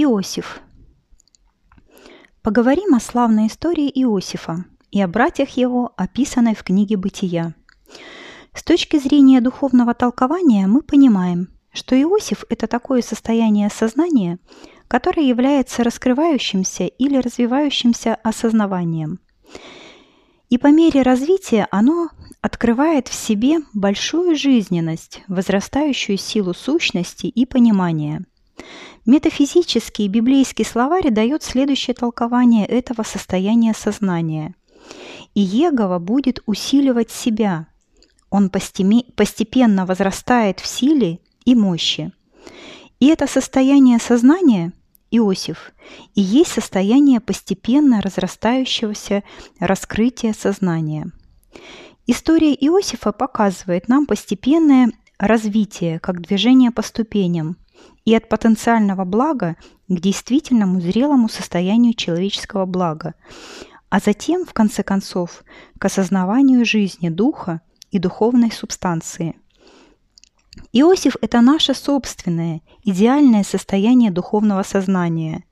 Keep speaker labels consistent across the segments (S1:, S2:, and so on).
S1: Иосиф. Поговорим о славной истории Иосифа и о братьях его, описанной в книге «Бытия». С точки зрения духовного толкования мы понимаем, что Иосиф – это такое состояние сознания, которое является раскрывающимся или развивающимся осознаванием. И по мере развития оно открывает в себе большую жизненность, возрастающую силу сущности и понимания. Метафизический библейский словарь дает следующее толкование этого состояния сознания. И Егова будет усиливать себя. Он постепенно возрастает в силе и мощи. И это состояние сознания, Иосиф, и есть состояние постепенно разрастающегося раскрытия сознания. История Иосифа показывает нам постепенное развитие как движение по ступеням и от потенциального блага к действительному зрелому состоянию человеческого блага, а затем, в конце концов, к осознаванию жизни духа и духовной субстанции – Иосиф – это наше собственное, идеальное состояние духовного сознания.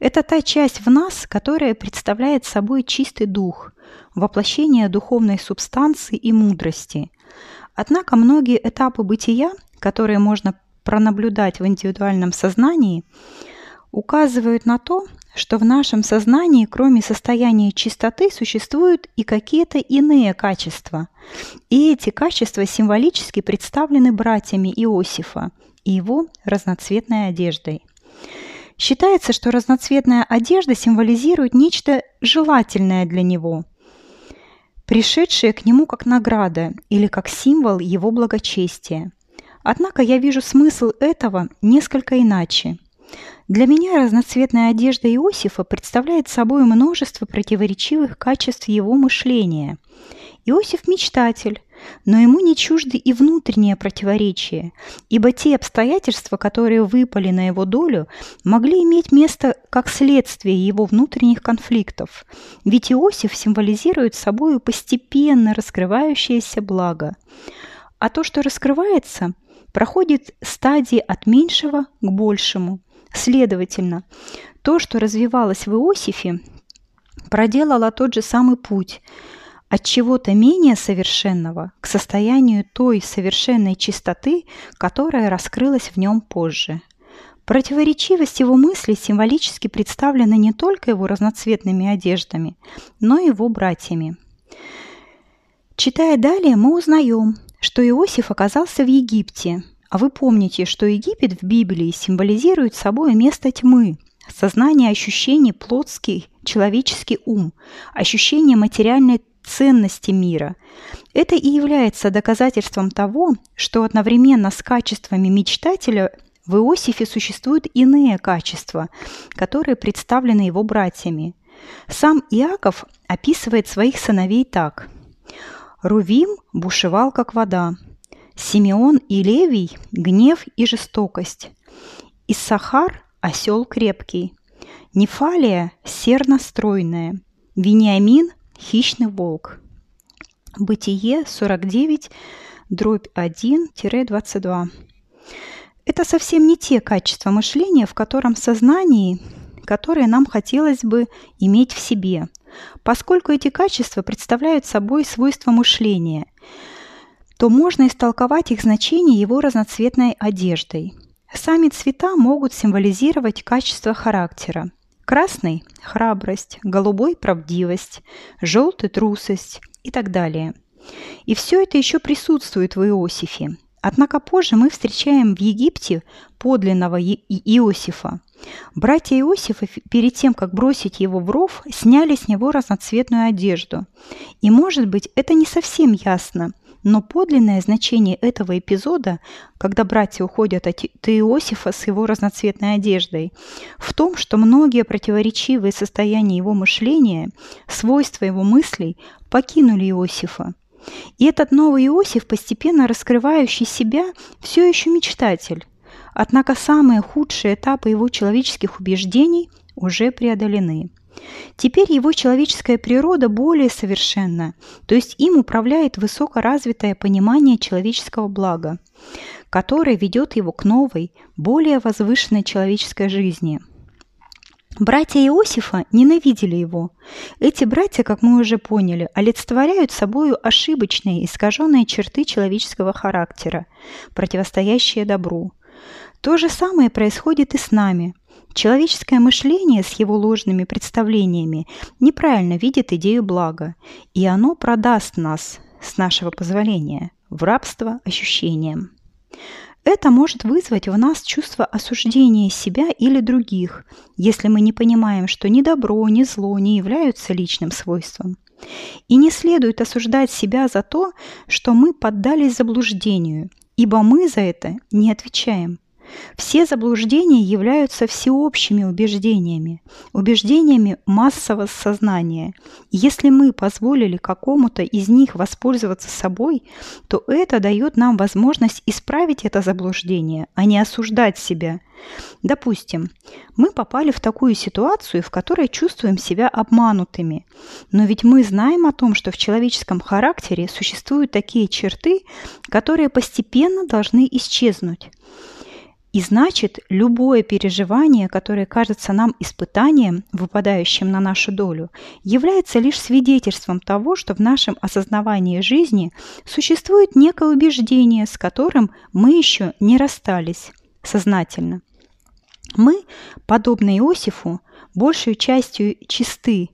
S1: Это та часть в нас, которая представляет собой чистый дух, воплощение духовной субстанции и мудрости. Однако многие этапы бытия, которые можно пронаблюдать в индивидуальном сознании, указывают на то, что в нашем сознании, кроме состояния чистоты, существуют и какие-то иные качества. И эти качества символически представлены братьями Иосифа и его разноцветной одеждой. Считается, что разноцветная одежда символизирует нечто желательное для него, пришедшее к нему как награда или как символ его благочестия. Однако я вижу смысл этого несколько иначе – для меня разноцветная одежда Иосифа представляет собой множество противоречивых качеств его мышления. Иосиф – мечтатель, но ему не чужды и внутренние противоречия, ибо те обстоятельства, которые выпали на его долю, могли иметь место как следствие его внутренних конфликтов. Ведь Иосиф символизирует собой постепенно раскрывающееся благо. А то, что раскрывается, проходит стадии от меньшего к большему – Следовательно, то, что развивалось в Иосифе, проделало тот же самый путь от чего-то менее совершенного к состоянию той совершенной чистоты, которая раскрылась в нем позже. Противоречивость его мыслей символически представлена не только его разноцветными одеждами, но и его братьями. Читая далее, мы узнаем, что Иосиф оказался в Египте – а вы помните, что Египет в Библии символизирует собой место тьмы, сознание ощущений плотский человеческий ум, ощущение материальной ценности мира. Это и является доказательством того, что одновременно с качествами мечтателя в Иосифе существуют иные качества, которые представлены его братьями. Сам Иаков описывает своих сыновей так. «Рувим бушевал, как вода, Симеон и Левий – гнев и жестокость. Иссахар – осел крепкий. Нефалия – серно стройная. Вениамин – хищный волк. Бытие 49, дробь 1-22. Это совсем не те качества мышления, в котором сознании, которые нам хотелось бы иметь в себе, поскольку эти качества представляют собой свойства мышления – то можно истолковать их значение его разноцветной одеждой. Сами цвета могут символизировать качество характера. Красный – храбрость, голубой – правдивость, желтый – трусость и так далее. И все это еще присутствует в Иосифе. Однако позже мы встречаем в Египте подлинного Иосифа. Братья Иосифа перед тем, как бросить его в ров, сняли с него разноцветную одежду. И, может быть, это не совсем ясно – но подлинное значение этого эпизода, когда братья уходят от Иосифа с его разноцветной одеждой, в том, что многие противоречивые состояния его мышления, свойства его мыслей покинули Иосифа. И этот новый Иосиф, постепенно раскрывающий себя, все еще мечтатель. Однако самые худшие этапы его человеческих убеждений уже преодолены. Теперь его человеческая природа более совершенна, то есть им управляет высокоразвитое понимание человеческого блага, которое ведет его к новой, более возвышенной человеческой жизни. Братья Иосифа ненавидели его. Эти братья, как мы уже поняли, олицетворяют собою ошибочные, искаженные черты человеческого характера, противостоящие добру. То же самое происходит и с нами. Человеческое мышление с его ложными представлениями неправильно видит идею блага, и оно продаст нас, с нашего позволения, в рабство ощущениям. Это может вызвать в нас чувство осуждения себя или других, если мы не понимаем, что ни добро, ни зло не являются личным свойством. И не следует осуждать себя за то, что мы поддались заблуждению, ибо мы за это не отвечаем. Все заблуждения являются всеобщими убеждениями, убеждениями массового сознания. Если мы позволили какому-то из них воспользоваться собой, то это дает нам возможность исправить это заблуждение, а не осуждать себя. Допустим, мы попали в такую ситуацию, в которой чувствуем себя обманутыми. Но ведь мы знаем о том, что в человеческом характере существуют такие черты, которые постепенно должны исчезнуть. И значит, любое переживание, которое кажется нам испытанием, выпадающим на нашу долю, является лишь свидетельством того, что в нашем осознавании жизни существует некое убеждение, с которым мы еще не расстались сознательно. Мы, подобно Иосифу, большей частью чисты,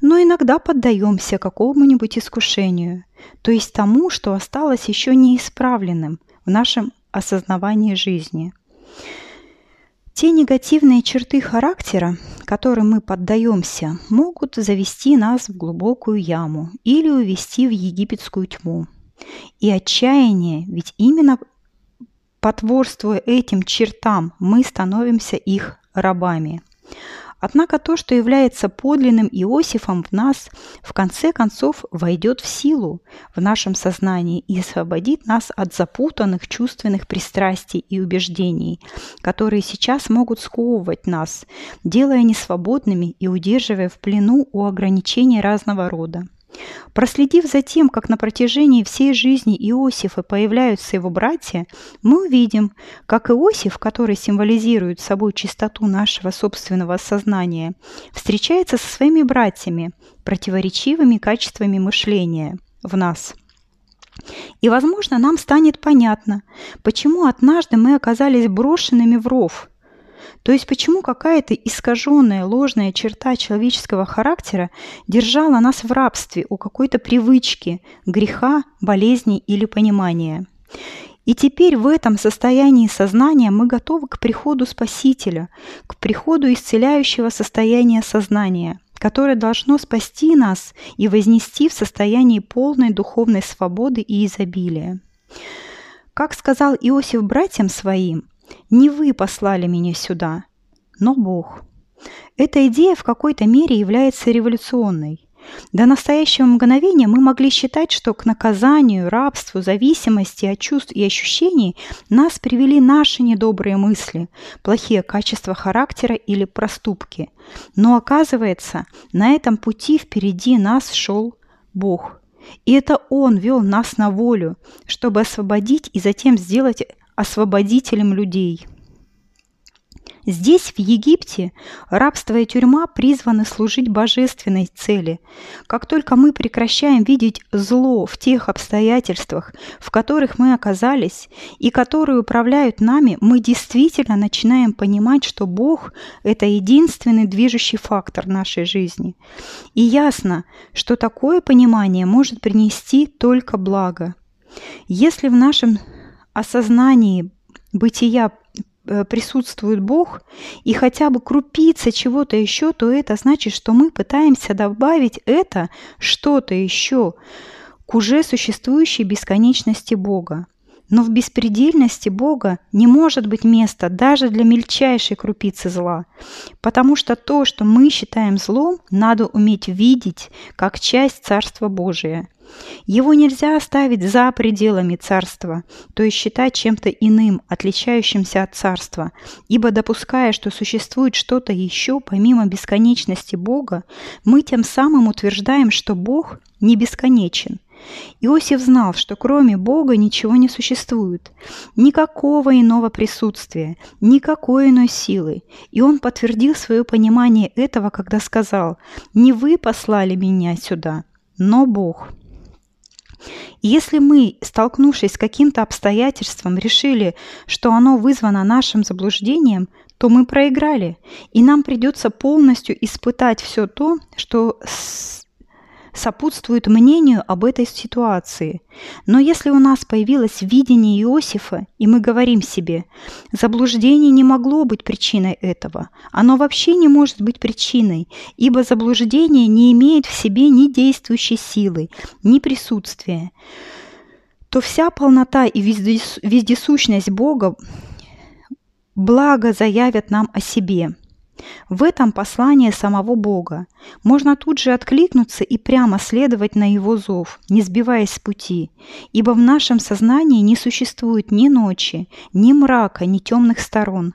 S1: но иногда поддаемся какому-нибудь искушению, то есть тому, что осталось еще неисправленным в нашем осознавании жизни – те негативные черты характера, которым мы поддаемся, могут завести нас в глубокую яму или увести в египетскую тьму. И отчаяние, ведь именно потворствуя этим чертам, мы становимся их рабами. Однако то, что является подлинным Иосифом в нас, в конце концов войдет в силу в нашем сознании и освободит нас от запутанных чувственных пристрастий и убеждений, которые сейчас могут сковывать нас, делая несвободными и удерживая в плену у ограничений разного рода. Проследив за тем, как на протяжении всей жизни Иосифа появляются его братья, мы увидим, как Иосиф, который символизирует собой чистоту нашего собственного сознания, встречается со своими братьями, противоречивыми качествами мышления в нас. И, возможно, нам станет понятно, почему однажды мы оказались брошенными в ров – то есть почему какая-то искаженная ложная черта человеческого характера держала нас в рабстве у какой-то привычки, греха, болезни или понимания? И теперь в этом состоянии сознания мы готовы к приходу Спасителя, к приходу исцеляющего состояния сознания, которое должно спасти нас и вознести в состоянии полной духовной свободы и изобилия. Как сказал Иосиф братьям своим, не вы послали меня сюда, но Бог. Эта идея в какой-то мере является революционной. До настоящего мгновения мы могли считать, что к наказанию, рабству, зависимости от чувств и ощущений нас привели наши недобрые мысли, плохие качества характера или проступки. Но оказывается, на этом пути впереди нас шел Бог. И это Он вел нас на волю, чтобы освободить и затем сделать освободителем людей. Здесь, в Египте, рабство и тюрьма призваны служить божественной цели. Как только мы прекращаем видеть зло в тех обстоятельствах, в которых мы оказались, и которые управляют нами, мы действительно начинаем понимать, что Бог – это единственный движущий фактор нашей жизни. И ясно, что такое понимание может принести только благо. Если в нашем осознании бытия э, присутствует Бог и хотя бы крупица чего-то еще, то это значит, что мы пытаемся добавить это что-то еще к уже существующей бесконечности Бога. Но в беспредельности Бога не может быть места даже для мельчайшей крупицы зла, потому что то, что мы считаем злом, надо уметь видеть как часть Царства Божия – его нельзя оставить за пределами царства, то есть считать чем-то иным, отличающимся от царства, ибо допуская, что существует что-то еще помимо бесконечности Бога, мы тем самым утверждаем, что Бог не бесконечен. Иосиф знал, что кроме Бога ничего не существует, никакого иного присутствия, никакой иной силы. И он подтвердил свое понимание этого, когда сказал «Не вы послали меня сюда, но Бог». Если мы, столкнувшись с каким-то обстоятельством, решили, что оно вызвано нашим заблуждением, то мы проиграли, и нам придется полностью испытать все то, что сопутствует мнению об этой ситуации. Но если у нас появилось видение Иосифа, и мы говорим себе, заблуждение не могло быть причиной этого, оно вообще не может быть причиной, ибо заблуждение не имеет в себе ни действующей силы, ни присутствия, то вся полнота и вездесущность Бога благо заявят нам о себе. В этом послание самого Бога. Можно тут же откликнуться и прямо следовать на Его зов, не сбиваясь с пути, ибо в нашем сознании не существует ни ночи, ни мрака, ни темных сторон.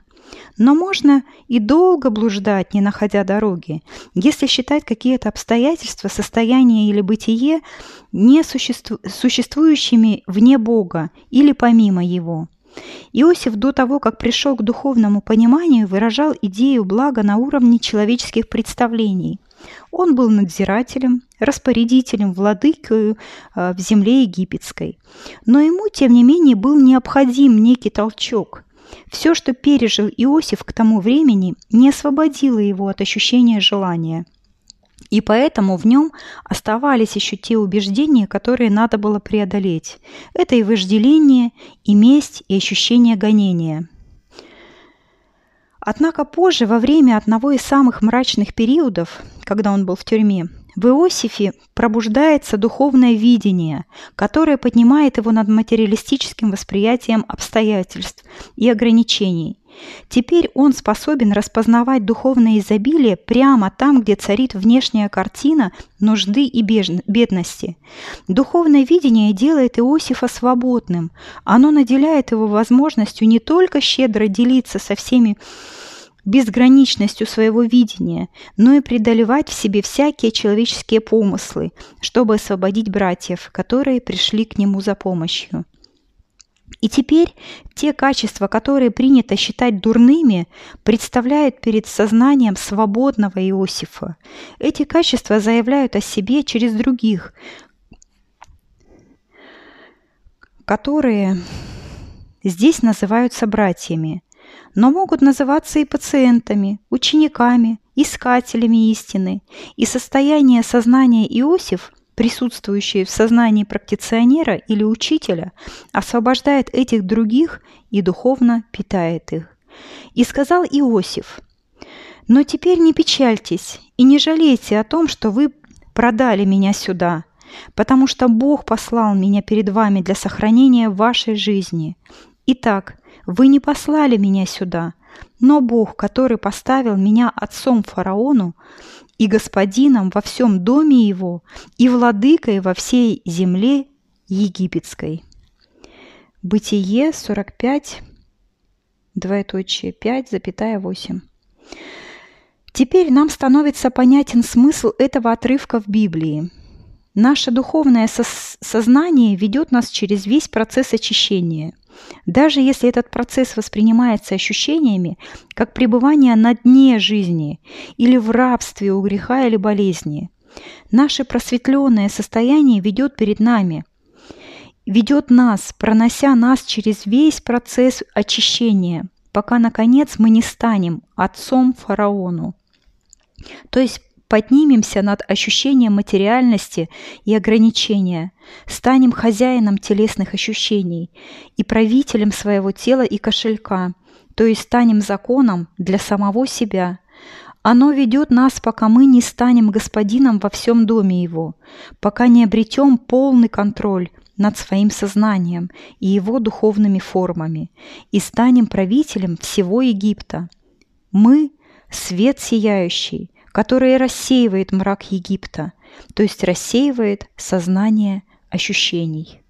S1: Но можно и долго блуждать, не находя дороги, если считать какие-то обстоятельства, состояние или бытие не существу... существующими вне Бога или помимо Его. Иосиф до того, как пришел к духовному пониманию, выражал идею блага на уровне человеческих представлений. Он был надзирателем, распорядителем, владыкою э, в земле египетской. Но ему, тем не менее, был необходим некий толчок. Все, что пережил Иосиф к тому времени, не освободило его от ощущения желания – и поэтому в нем оставались еще те убеждения, которые надо было преодолеть. Это и вожделение, и месть, и ощущение гонения. Однако позже, во время одного из самых мрачных периодов, когда он был в тюрьме, в Иосифе пробуждается духовное видение, которое поднимает его над материалистическим восприятием обстоятельств и ограничений Теперь он способен распознавать духовное изобилие прямо там, где царит внешняя картина нужды и бедности. Духовное видение делает Иосифа свободным. Оно наделяет его возможностью не только щедро делиться со всеми безграничностью своего видения, но и преодолевать в себе всякие человеческие помыслы, чтобы освободить братьев, которые пришли к нему за помощью. И теперь те качества, которые принято считать дурными, представляют перед сознанием свободного Иосифа. Эти качества заявляют о себе через других, которые здесь называются братьями, но могут называться и пациентами, учениками, искателями истины. И состояние сознания Иосиф – присутствующие в сознании практиционера или учителя, освобождает этих других и духовно питает их. И сказал Иосиф, «Но теперь не печальтесь и не жалейте о том, что вы продали меня сюда, потому что Бог послал меня перед вами для сохранения вашей жизни. Итак, вы не послали меня сюда, но Бог, который поставил меня отцом фараону, и господином во всем доме его, и владыкой во всей земле египетской. Бытие 45, двоеточие 5, запятая 8. Теперь нам становится понятен смысл этого отрывка в Библии. Наше духовное сознание ведет нас через весь процесс очищения – даже если этот процесс воспринимается ощущениями как пребывание на дне жизни или в рабстве у греха или болезни, наше просветленное состояние ведет перед нами, ведет нас, пронося нас через весь процесс очищения, пока, наконец, мы не станем отцом фараону. То есть поднимемся над ощущением материальности и ограничения, станем хозяином телесных ощущений и правителем своего тела и кошелька, то есть станем законом для самого себя. Оно ведет нас, пока мы не станем господином во всем доме его, пока не обретем полный контроль над своим сознанием и его духовными формами, и станем правителем всего Египта. Мы – свет сияющий, которое рассеивает мрак Египта, то есть рассеивает сознание ощущений.